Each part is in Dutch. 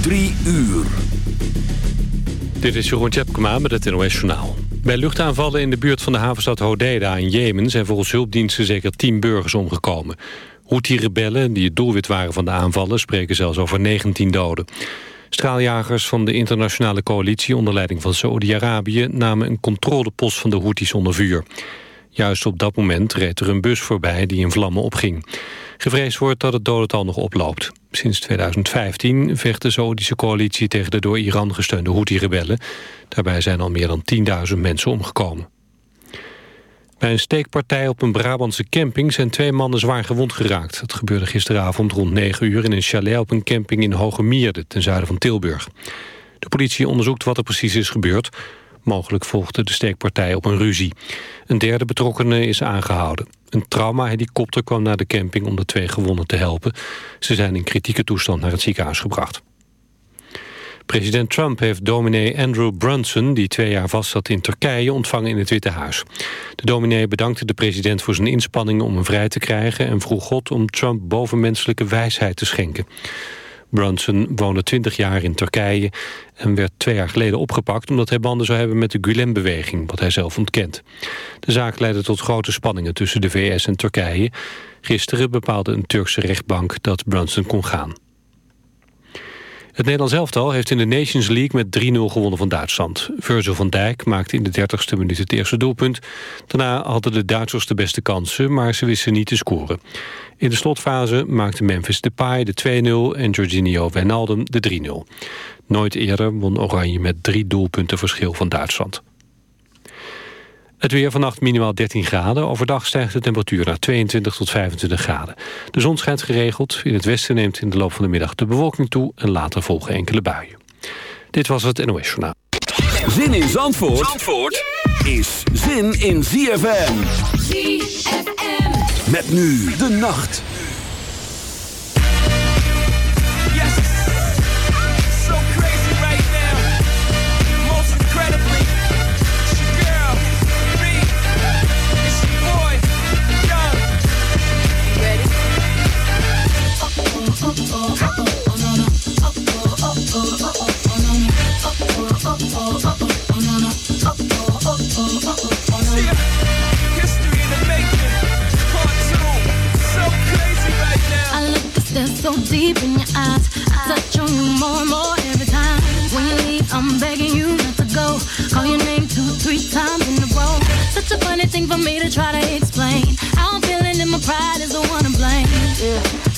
Drie uur. Dit is Jeroen Tjepkema met het NOS Journaal. Bij luchtaanvallen in de buurt van de havenstad Hodeida in Jemen... zijn volgens hulpdiensten zeker tien burgers omgekomen. Houthi-rebellen, die het doelwit waren van de aanvallen... spreken zelfs over 19 doden. Straaljagers van de internationale coalitie onder leiding van Saoedi-Arabië... namen een controlepost van de Houthis onder vuur. Juist op dat moment reed er een bus voorbij die in vlammen opging. Gevreesd wordt dat het dodental nog oploopt. Sinds 2015 vecht de Saoedische coalitie tegen de door Iran gesteunde Houthi-rebellen. Daarbij zijn al meer dan 10.000 mensen omgekomen. Bij een steekpartij op een Brabantse camping zijn twee mannen zwaar gewond geraakt. Dat gebeurde gisteravond rond 9 uur in een chalet op een camping in Hoge Mierde, ten zuiden van Tilburg. De politie onderzoekt wat er precies is gebeurd. Mogelijk volgde de steekpartij op een ruzie. Een derde betrokkene is aangehouden. Een traumahelikopter kwam naar de camping om de twee gewonden te helpen. Ze zijn in kritieke toestand naar het ziekenhuis gebracht. President Trump heeft dominee Andrew Brunson... die twee jaar vastzat in Turkije, ontvangen in het Witte Huis. De dominee bedankte de president voor zijn inspanningen om hem vrij te krijgen... en vroeg God om Trump bovenmenselijke wijsheid te schenken. Brunson woonde 20 jaar in Turkije en werd twee jaar geleden opgepakt... omdat hij banden zou hebben met de Gulen-beweging, wat hij zelf ontkent. De zaak leidde tot grote spanningen tussen de VS en Turkije. Gisteren bepaalde een Turkse rechtbank dat Brunson kon gaan. Het Nederlands elftal heeft in de Nations League met 3-0 gewonnen van Duitsland. Virgil van Dijk maakte in de 30ste minuut het eerste doelpunt. Daarna hadden de Duitsers de beste kansen, maar ze wisten niet te scoren. In de slotfase maakte Memphis Depay de 2-0 en Jorginho Wijnaldum de 3-0. Nooit eerder won Oranje met drie doelpunten verschil van Duitsland. Het weer vannacht minimaal 13 graden. Overdag stijgt de temperatuur naar 22 tot 25 graden. De zon schijnt geregeld. In het westen neemt in de loop van de middag de bewolking toe... en later volgen enkele buien. Dit was het NOS Journaal. Zin in Zandvoort, Zandvoort is zin in ZFM. ZFM. Met nu de nacht.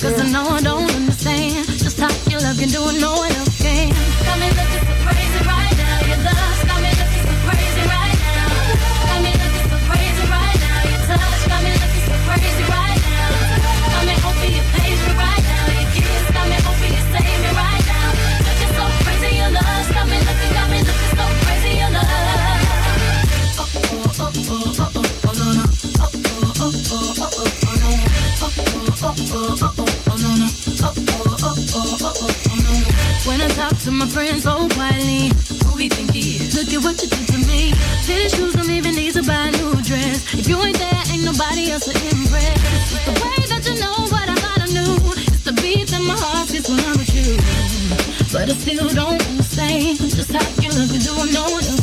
Cause I know I don't understand. Just how your love can do it, no one When I talk to my friends so quietly, who we think he is? Look at what you did to me. Fitted shoes don't even need to buy a new dress. If you ain't there, ain't nobody else to impress. It's the way that you know what I thought I knew. It's the beat that my heart gets when I'm with you. But I still don't understand just how you look and do what no one else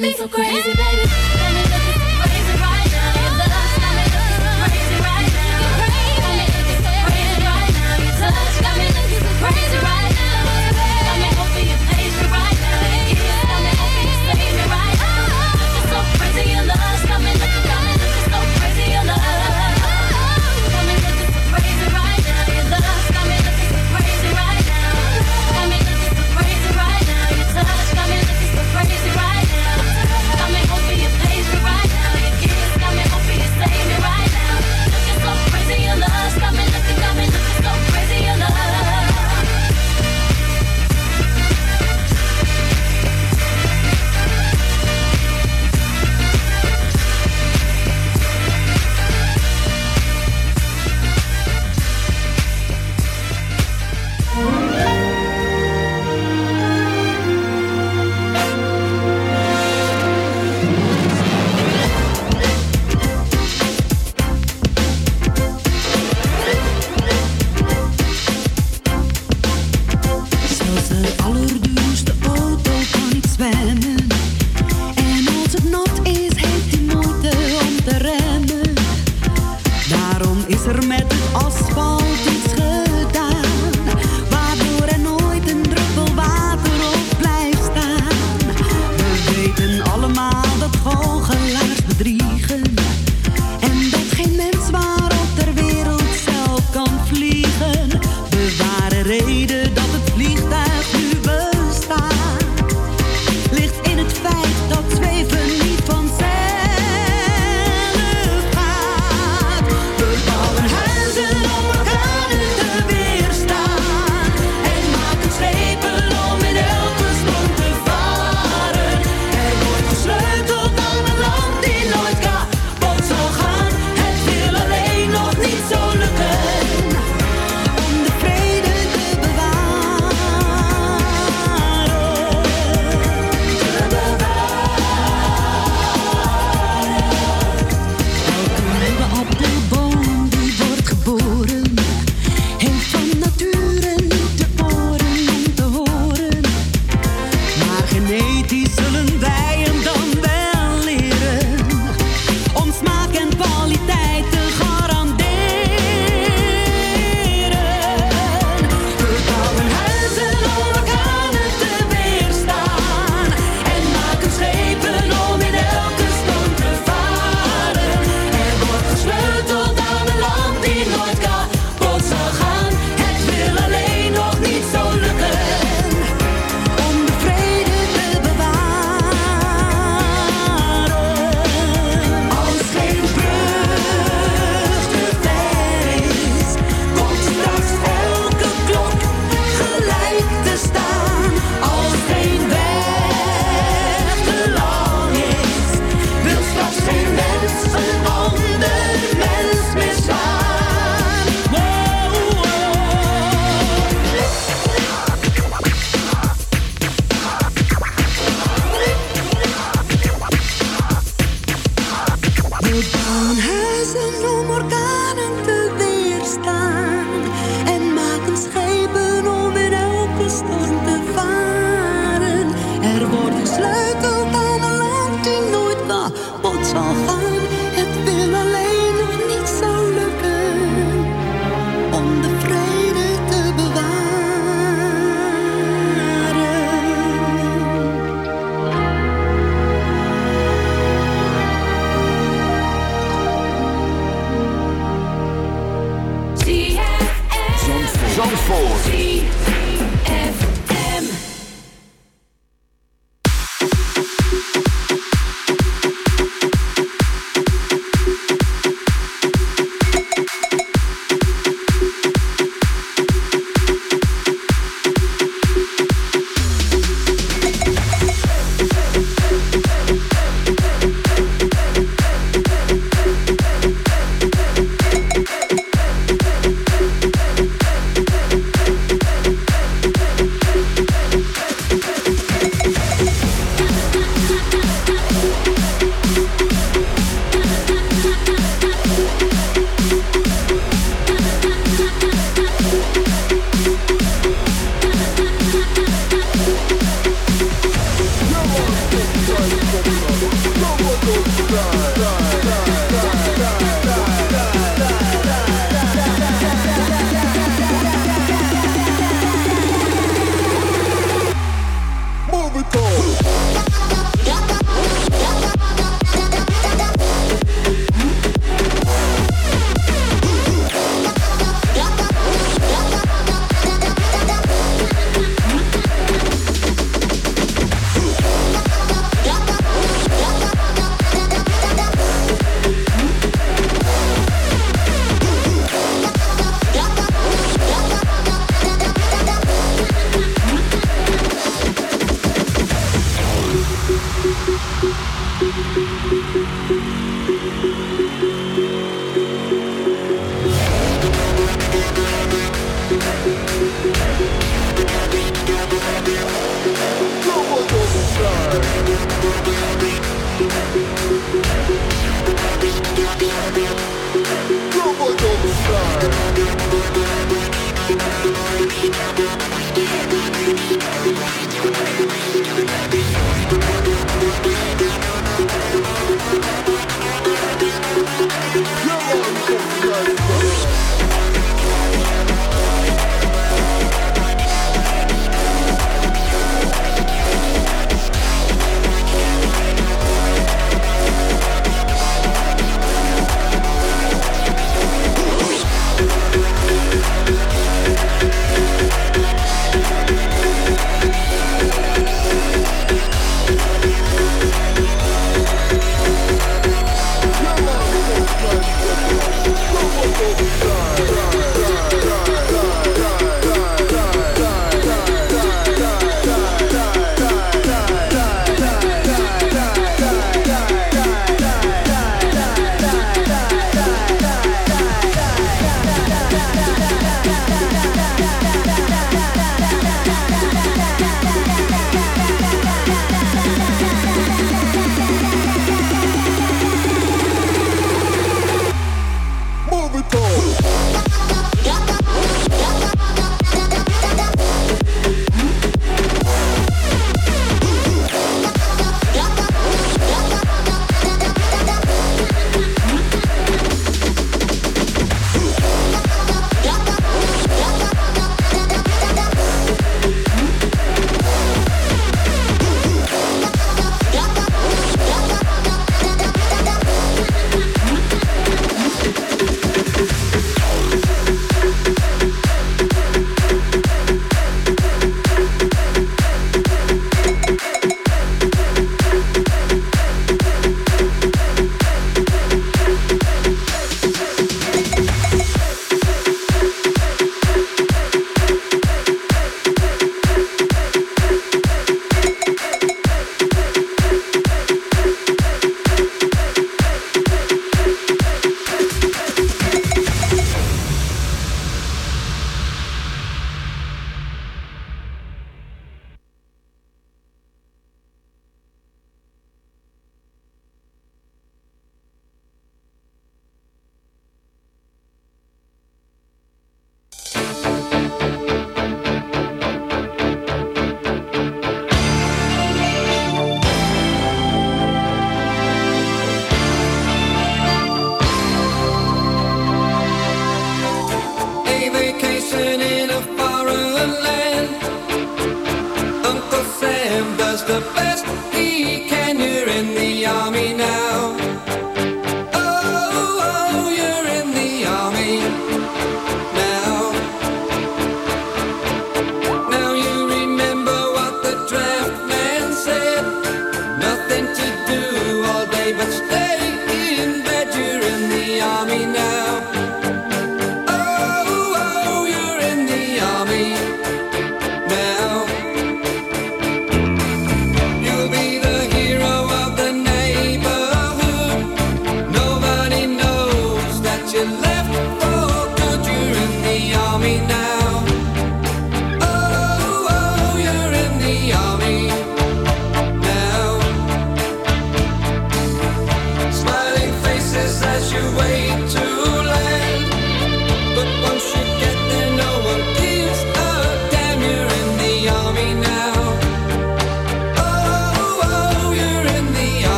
me so crazy, baby.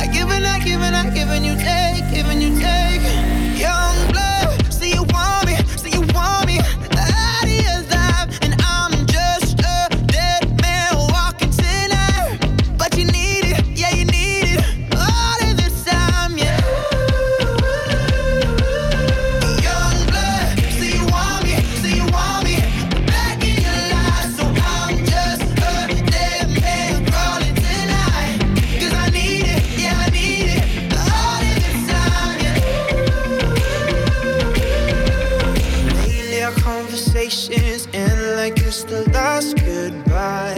I give and I give and I give and you take, give and you take. Young conversations end like it's the last goodbye.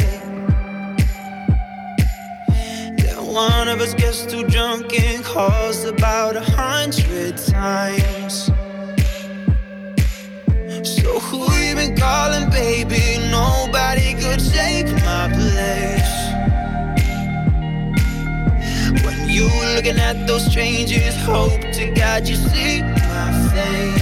Then one of us gets too drunk and calls about a hundred times. So who you been calling, baby? Nobody could take my place. When you looking at those changes, hope to God you see my face.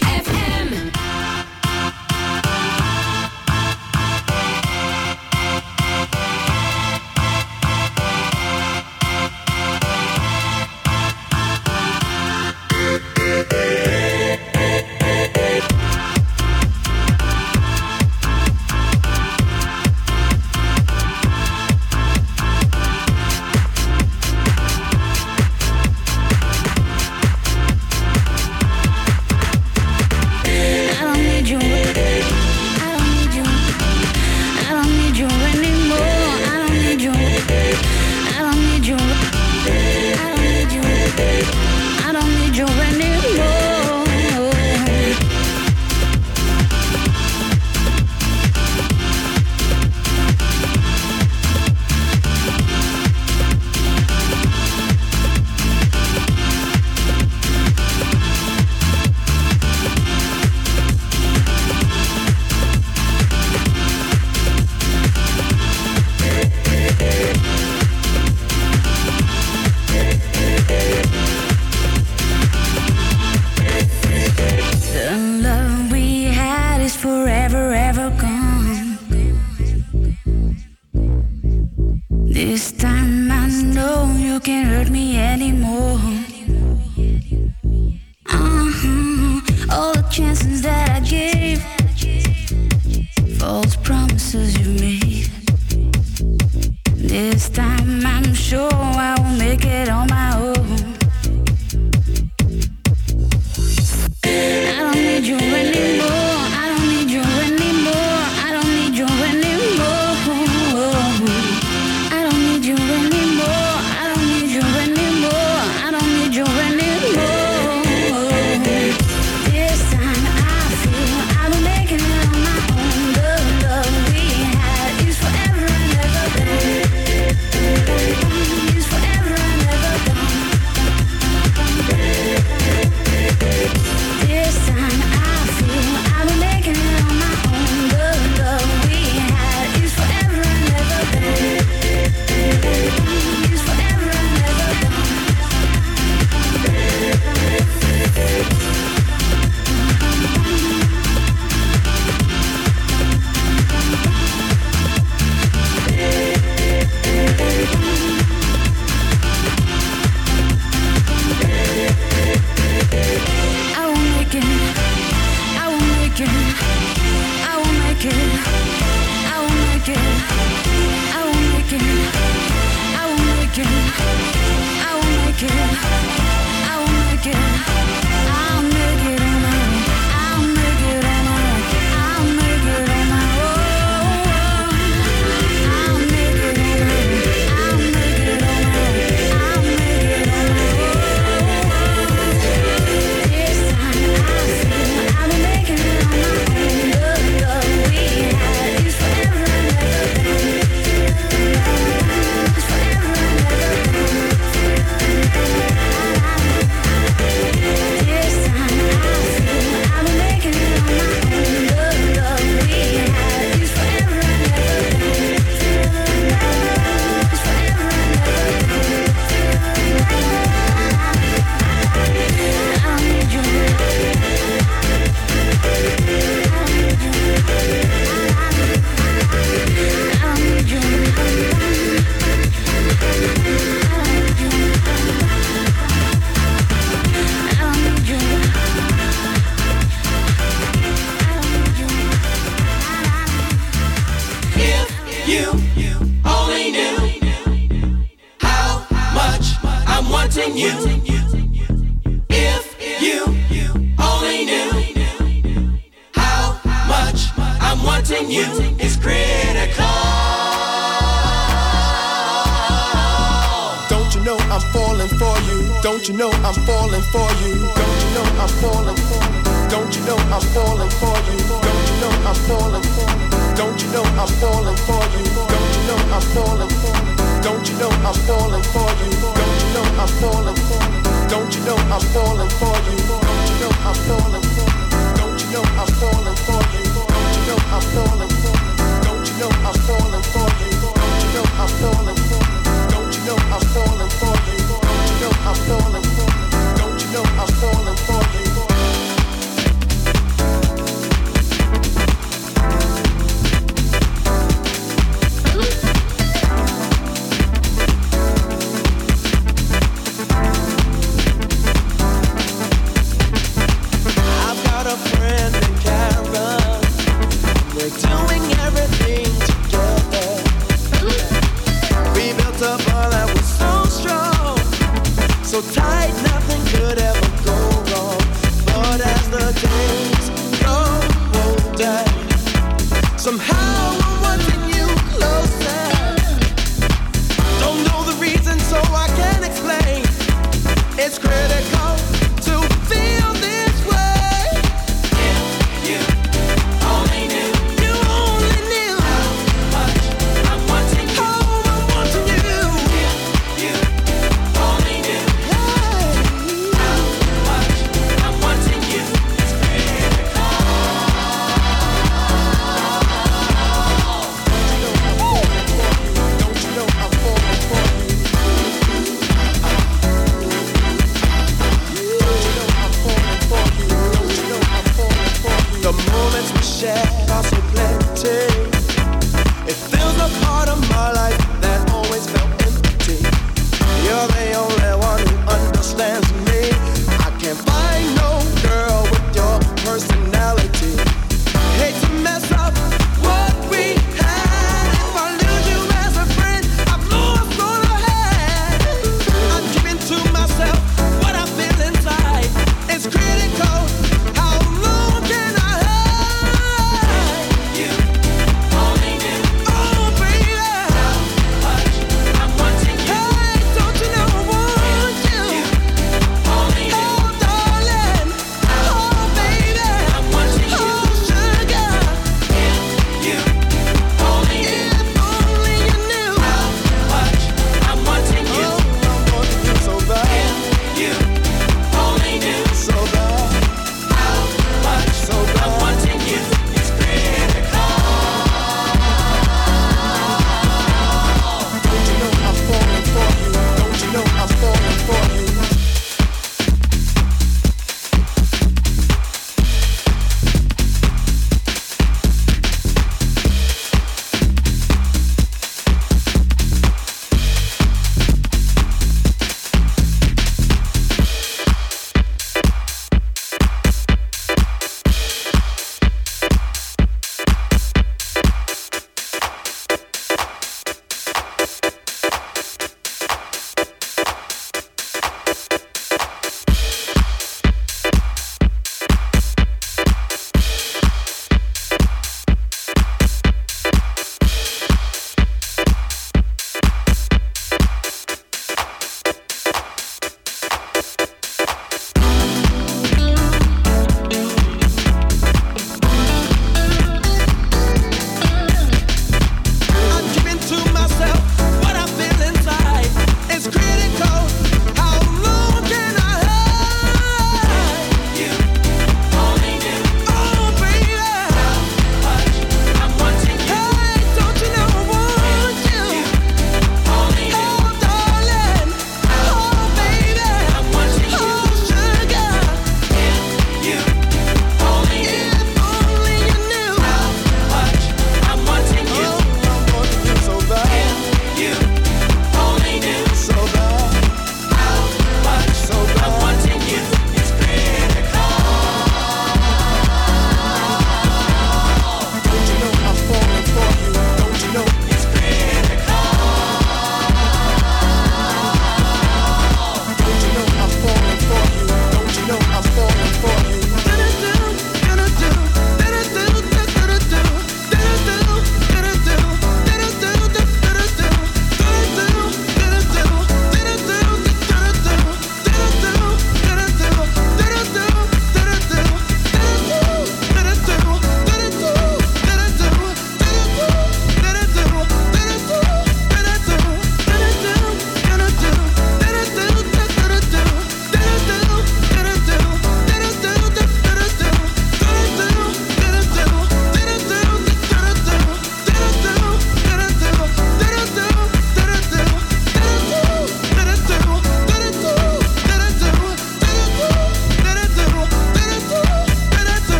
hurt me anymore.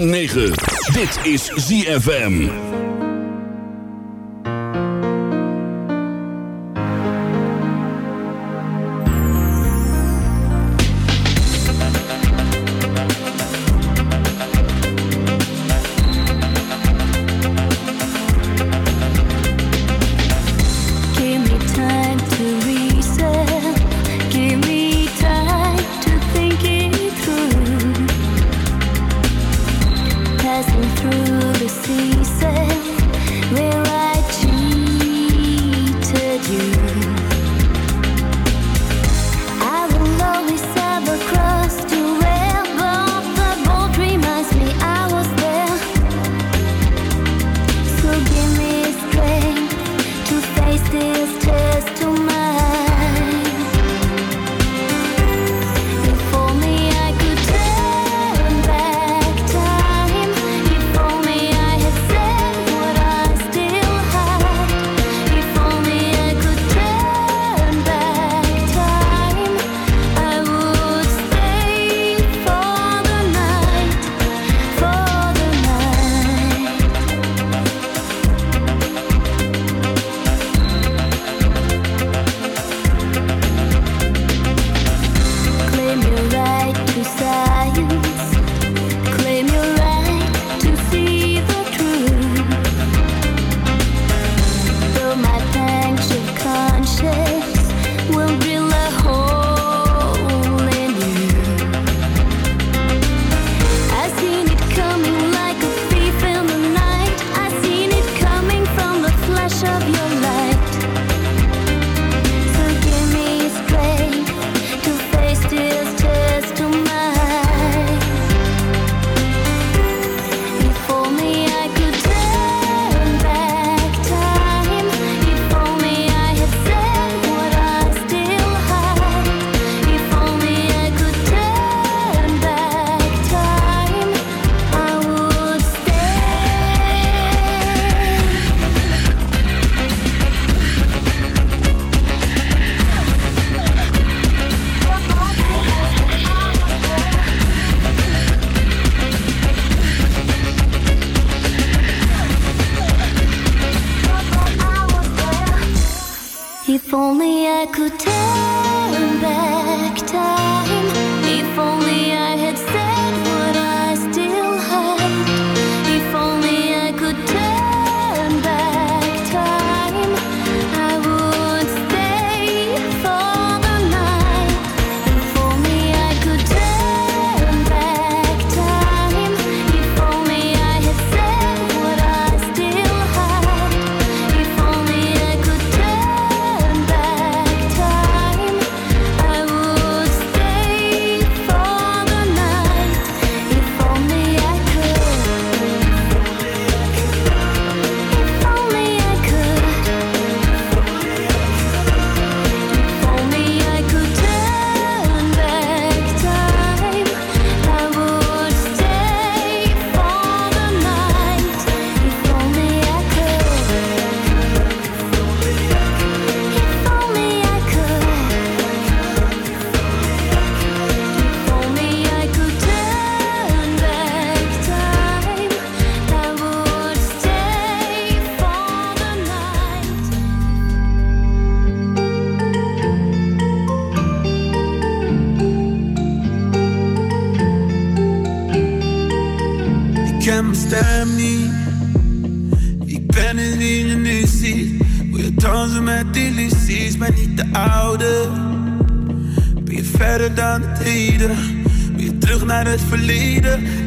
106.9. Dit is ZFM.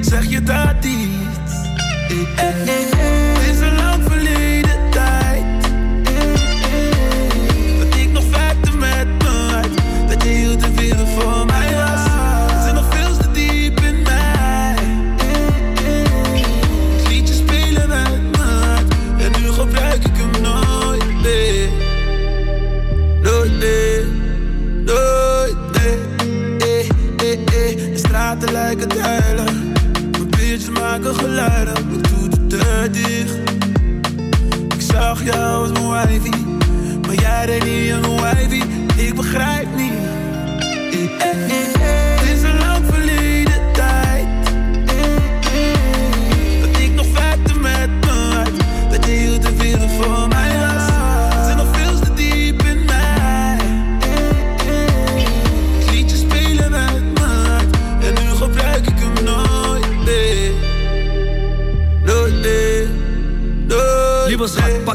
zeg je dat iets? Het is een lang verleden tijd. Dat ik nog verder met me uit. Dat je hield de wereld voor mij. luider, ik doe de deur dicht. Ik zag jou als mijn wifey, maar jij deed niet aan mijn wifey. Ik begrijp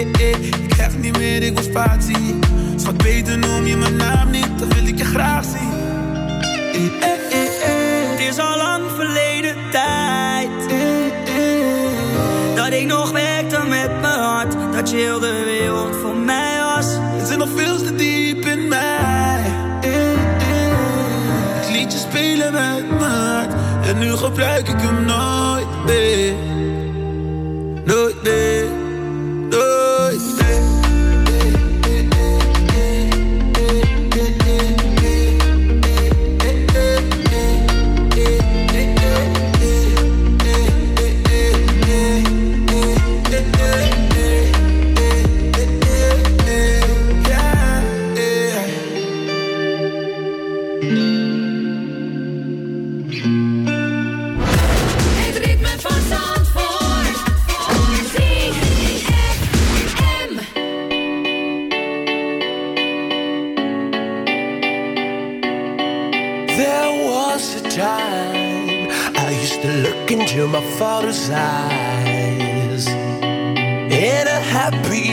Ik hecht niet meer, ik wil spatie. Schat, beter noem je mijn naam niet, dan wil ik je graag zien. Het is al lang verleden tijd. Dat ik nog werkte met mijn hart. Dat je heel de wereld voor mij was. Het zit nog veel te diep in mij. Ik liet je spelen met mijn hart. En nu gebruik ik hem nooit meer.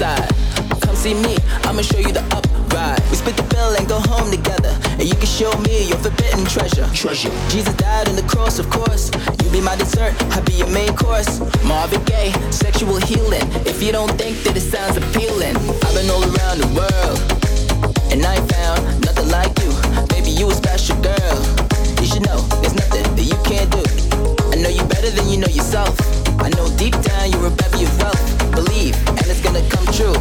Upside. Come see me, I'ma show you the upride. We split the bill and go home together. And you can show me your forbidden treasure. Treasure. Jesus died on the cross, of course. You be my dessert, I be your main course. Marvin Gaye, sexual healing. If you don't think that it sounds appealing, I've been all around the world. And I ain't found nothing like you. Baby, you a special girl. You should know there's nothing that you can't do. I know you better than you know yourself. I know deep down you're a bevy of wealth. Believe, and it's gonna come true.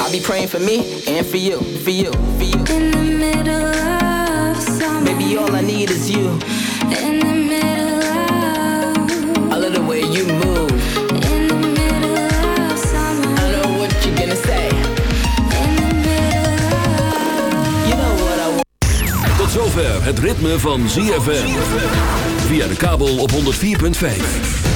I'll be praying for me and for you, for you, for you. in the middle of summer. Baby, all I need is you. In the middle of, I love the way you move. in the middle of summer. I know what you're gonna say. In the middle of. You know what I want. Tot zover het ritme van ZFM. Via de kabel op 104.5.